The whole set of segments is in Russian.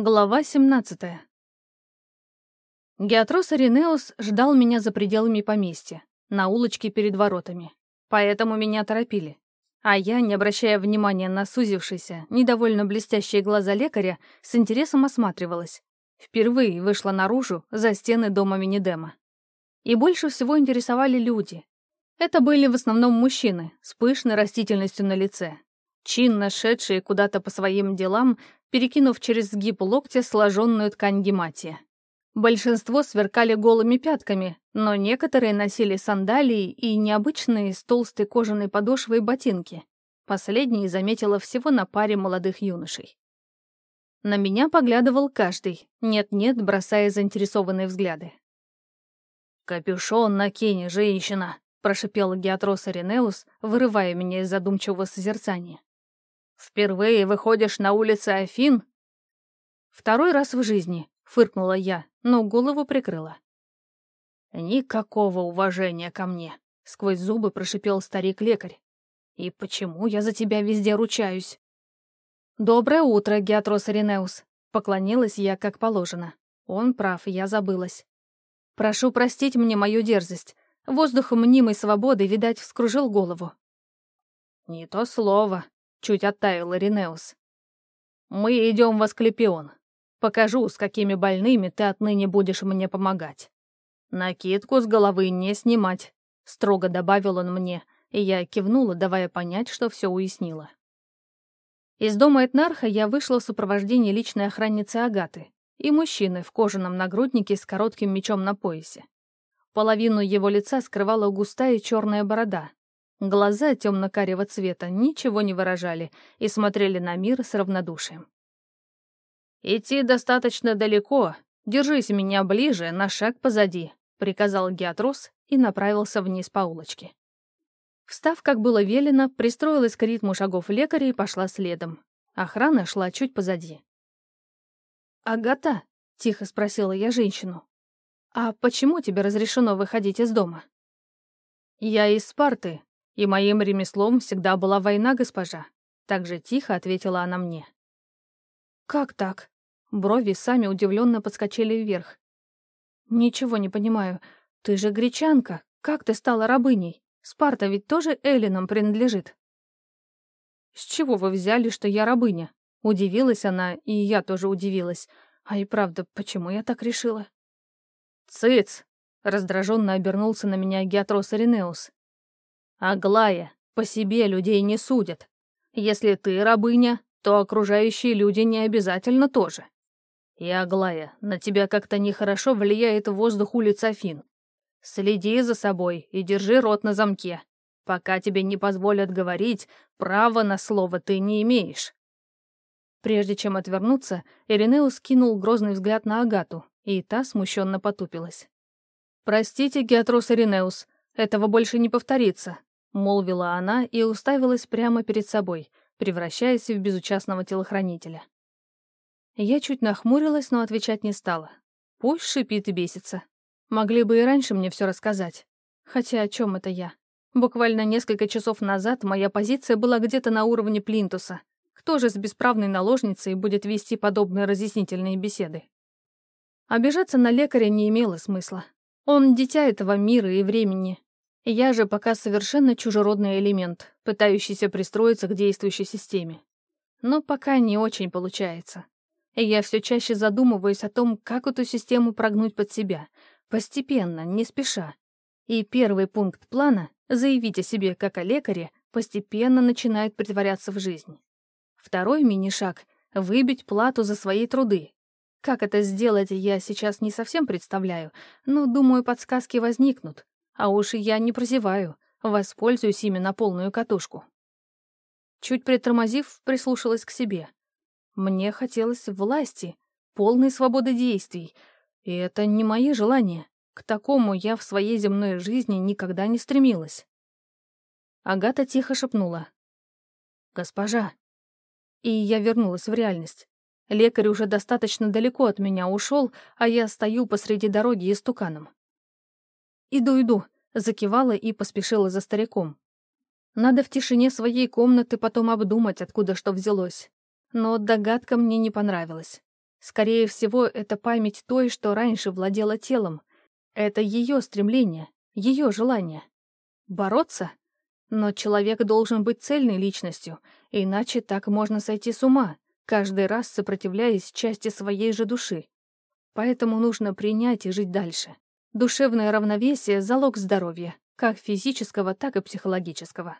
Глава 17 Геатрос Аринеус ждал меня за пределами поместья, на улочке перед воротами. Поэтому меня торопили. А я, не обращая внимания на сузившиеся, недовольно блестящие глаза лекаря, с интересом осматривалась. Впервые вышла наружу, за стены дома Минидема. И больше всего интересовали люди. Это были в основном мужчины, с пышной растительностью на лице, чинно шедшие куда-то по своим делам перекинув через сгиб локтя сложенную ткань гематия. Большинство сверкали голыми пятками, но некоторые носили сандалии и необычные с толстой кожаной подошвой ботинки. Последние заметила всего на паре молодых юношей. На меня поглядывал каждый, нет-нет, бросая заинтересованные взгляды. «Капюшон накини, женщина!» — прошипел Геатрос Аринеус, вырывая меня из задумчивого созерцания. «Впервые выходишь на улицы Афин?» «Второй раз в жизни», — фыркнула я, но голову прикрыла. «Никакого уважения ко мне», — сквозь зубы прошипел старик-лекарь. «И почему я за тебя везде ручаюсь?» «Доброе утро, Геатрос Аринеус», — поклонилась я как положено. Он прав, я забылась. «Прошу простить мне мою дерзость. Воздух мнимой свободы, видать, вскружил голову». «Не то слово», Чуть оттаял Иринеус. «Мы идем в Асклепион. Покажу, с какими больными ты отныне будешь мне помогать. Накидку с головы не снимать», — строго добавил он мне, и я кивнула, давая понять, что все уяснила. Из дома Этнарха я вышла в сопровождении личной охранницы Агаты и мужчины в кожаном нагруднике с коротким мечом на поясе. Половину его лица скрывала густая черная борода, Глаза темно-карего цвета ничего не выражали и смотрели на мир с равнодушием. «Идти достаточно далеко. Держись меня ближе, на шаг позади», — приказал Геатрос и направился вниз по улочке. Встав, как было велено, пристроилась к ритму шагов лекаря и пошла следом. Охрана шла чуть позади. «Агата?» — тихо спросила я женщину. «А почему тебе разрешено выходить из дома?» «Я из Спарты», и моим ремеслом всегда была война, госпожа. Так же тихо ответила она мне. Как так? Брови сами удивленно подскочили вверх. Ничего не понимаю. Ты же гречанка. Как ты стала рабыней? Спарта ведь тоже Эллинам принадлежит. С чего вы взяли, что я рабыня? Удивилась она, и я тоже удивилась. А и правда, почему я так решила? Цыц! Раздраженно обернулся на меня Геатрос Аринеус. Аглая, по себе людей не судят. Если ты рабыня, то окружающие люди не обязательно тоже. И, Аглая, на тебя как-то нехорошо влияет воздух улиц Афин. Следи за собой и держи рот на замке. Пока тебе не позволят говорить, права на слово ты не имеешь. Прежде чем отвернуться, Иринеус кинул грозный взгляд на Агату, и та смущенно потупилась. «Простите, Геатрус Иринеус, этого больше не повторится. — молвила она и уставилась прямо перед собой, превращаясь в безучастного телохранителя. Я чуть нахмурилась, но отвечать не стала. Пусть шипит и бесится. Могли бы и раньше мне все рассказать. Хотя о чем это я? Буквально несколько часов назад моя позиция была где-то на уровне плинтуса. Кто же с бесправной наложницей будет вести подобные разъяснительные беседы? Обижаться на лекаря не имело смысла. Он дитя этого мира и времени, я же пока совершенно чужеродный элемент, пытающийся пристроиться к действующей системе. Но пока не очень получается. И я все чаще задумываюсь о том, как эту систему прогнуть под себя, постепенно, не спеша. И первый пункт плана — заявить о себе как о лекаре — постепенно начинает притворяться в жизнь. Второй мини-шаг — выбить плату за свои труды. Как это сделать, я сейчас не совсем представляю, но, думаю, подсказки возникнут, а уж я не прозеваю, воспользуюсь ими на полную катушку. Чуть притормозив, прислушалась к себе. Мне хотелось власти, полной свободы действий, и это не мои желания. К такому я в своей земной жизни никогда не стремилась. Агата тихо шепнула. «Госпожа». И я вернулась в реальность. Лекарь уже достаточно далеко от меня ушел, а я стою посреди дороги истуканом. «Иду, иду», — закивала и поспешила за стариком. Надо в тишине своей комнаты потом обдумать, откуда что взялось. Но догадка мне не понравилась. Скорее всего, это память той, что раньше владела телом. Это ее стремление, ее желание. Бороться? Но человек должен быть цельной личностью, иначе так можно сойти с ума, каждый раз сопротивляясь части своей же души. Поэтому нужно принять и жить дальше. Душевное равновесие — залог здоровья, как физического, так и психологического.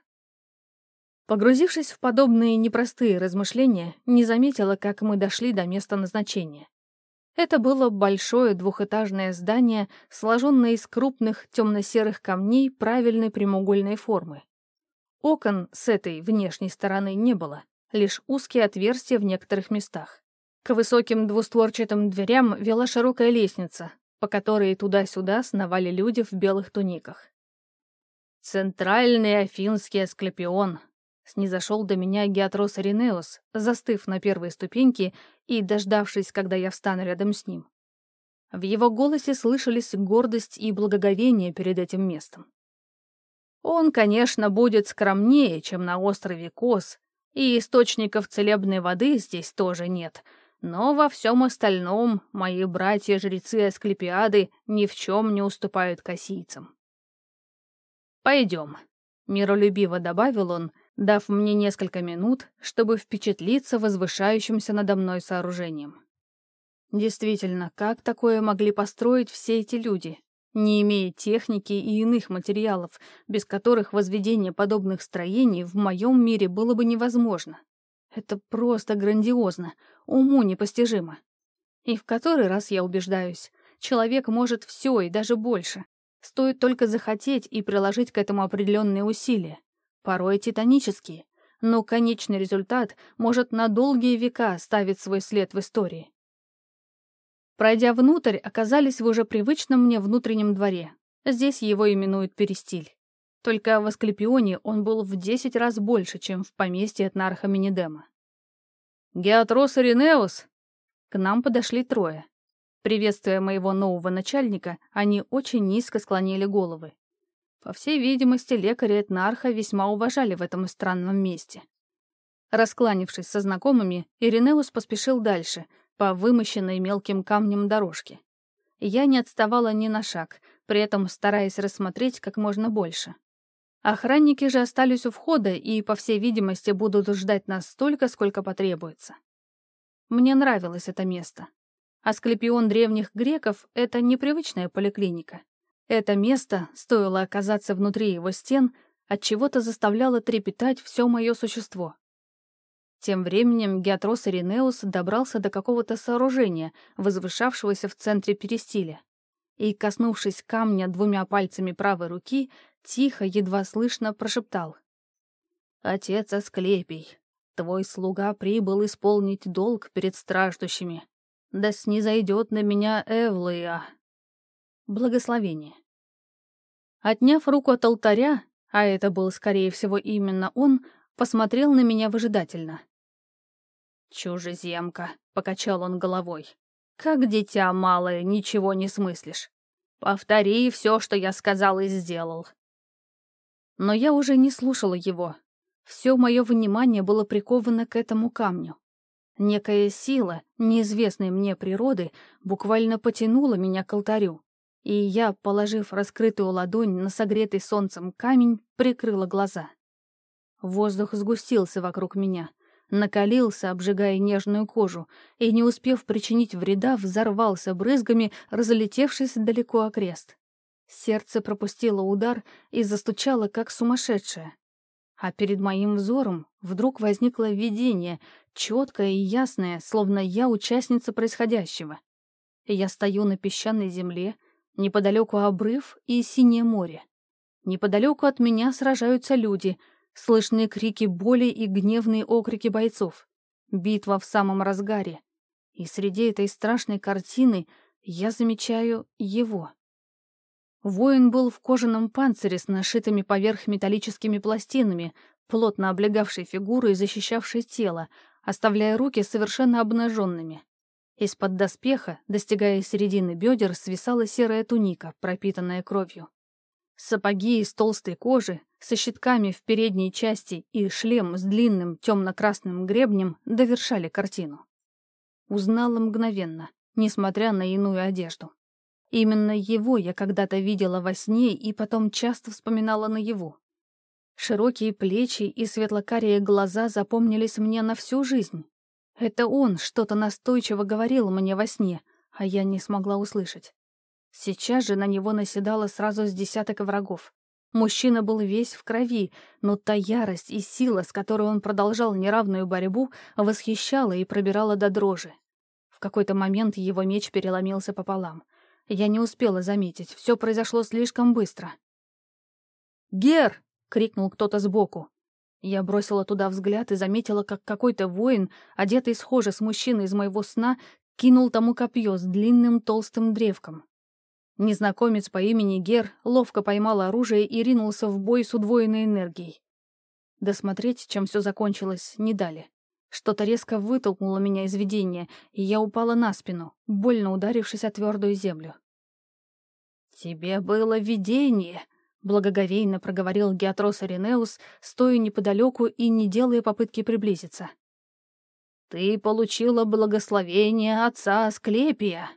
Погрузившись в подобные непростые размышления, не заметила, как мы дошли до места назначения. Это было большое двухэтажное здание, сложенное из крупных темно-серых камней правильной прямоугольной формы. Окон с этой внешней стороны не было, лишь узкие отверстия в некоторых местах. К высоким двустворчатым дверям вела широкая лестница, по которой туда-сюда сновали люди в белых туниках. «Центральный афинский асклепион», — снизошел до меня Геатрос Аринеус, застыв на первой ступеньке и дождавшись, когда я встану рядом с ним. В его голосе слышались гордость и благоговение перед этим местом. Он, конечно, будет скромнее, чем на острове Кос, и источников целебной воды здесь тоже нет — но во всем остальном мои братья-жрецы Асклепиады ни в чем не уступают косийцам. «Пойдем», — миролюбиво добавил он, дав мне несколько минут, чтобы впечатлиться возвышающимся надо мной сооружением. Действительно, как такое могли построить все эти люди, не имея техники и иных материалов, без которых возведение подобных строений в моем мире было бы невозможно? Это просто грандиозно, уму непостижимо. И в который раз я убеждаюсь, человек может все и даже больше. Стоит только захотеть и приложить к этому определенные усилия, порой титанические, но конечный результат может на долгие века ставить свой след в истории. Пройдя внутрь, оказались в уже привычном мне внутреннем дворе. Здесь его именуют Перестиль. Только в Асклепионе он был в десять раз больше, чем в поместье Этнарха Минидема. «Геатрос Иринеус!» К нам подошли трое. Приветствуя моего нового начальника, они очень низко склонили головы. По всей видимости, лекаря Этнарха весьма уважали в этом странном месте. Раскланившись со знакомыми, Иринеус поспешил дальше, по вымощенной мелким камнем дорожке. Я не отставала ни на шаг, при этом стараясь рассмотреть как можно больше. Охранники же остались у входа и, по всей видимости, будут ждать нас столько, сколько потребуется. Мне нравилось это место. Асклепион древних греков — это непривычная поликлиника. Это место, стоило оказаться внутри его стен, от чего то заставляло трепетать все мое существо. Тем временем Геатрос Иринеус добрался до какого-то сооружения, возвышавшегося в центре перестиля. И, коснувшись камня двумя пальцами правой руки, тихо, едва слышно прошептал. «Отец Асклепий, твой слуга прибыл исполнить долг перед страждущими. Да снизойдет на меня Эвлия». Благословение. Отняв руку от алтаря, а это был, скорее всего, именно он, посмотрел на меня выжидательно. «Чужеземка», — покачал он головой. «Как дитя малое, ничего не смыслишь. Повтори все, что я сказал и сделал. Но я уже не слушала его. Все мое внимание было приковано к этому камню. Некая сила, неизвестной мне природы, буквально потянула меня к алтарю, и я, положив раскрытую ладонь на согретый солнцем камень, прикрыла глаза. Воздух сгустился вокруг меня, накалился, обжигая нежную кожу, и, не успев причинить вреда, взорвался брызгами, разлетевшись далеко окрест. Сердце пропустило удар и застучало, как сумасшедшее. А перед моим взором вдруг возникло видение, четкое и ясное, словно я участница происходящего. Я стою на песчаной земле, неподалеку обрыв и синее море. Неподалеку от меня сражаются люди, слышны крики боли и гневные окрики бойцов. Битва в самом разгаре. И среди этой страшной картины я замечаю его. Воин был в кожаном панцире с нашитыми поверх металлическими пластинами, плотно облегавшей фигуру и защищавшей тело, оставляя руки совершенно обнаженными. Из-под доспеха, достигая середины бедер, свисала серая туника, пропитанная кровью. Сапоги из толстой кожи, со щитками в передней части и шлем с длинным темно-красным гребнем довершали картину. Узнала мгновенно, несмотря на иную одежду. Именно его я когда-то видела во сне и потом часто вспоминала наяву. Широкие плечи и светлокарие глаза запомнились мне на всю жизнь. Это он что-то настойчиво говорил мне во сне, а я не смогла услышать. Сейчас же на него наседало сразу с десяток врагов. Мужчина был весь в крови, но та ярость и сила, с которой он продолжал неравную борьбу, восхищала и пробирала до дрожи. В какой-то момент его меч переломился пополам. Я не успела заметить, все произошло слишком быстро. «Гер!» — крикнул кто-то сбоку. Я бросила туда взгляд и заметила, как какой-то воин, одетый схоже с мужчиной из моего сна, кинул тому копье с длинным толстым древком. Незнакомец по имени Гер ловко поймал оружие и ринулся в бой с удвоенной энергией. Досмотреть, чем все закончилось, не дали. Что-то резко вытолкнуло меня из видения, и я упала на спину, больно ударившись о твердую землю. «Тебе было видение», — благоговейно проговорил Геатрос Аринеус, стоя неподалеку и не делая попытки приблизиться. «Ты получила благословение отца Асклепия,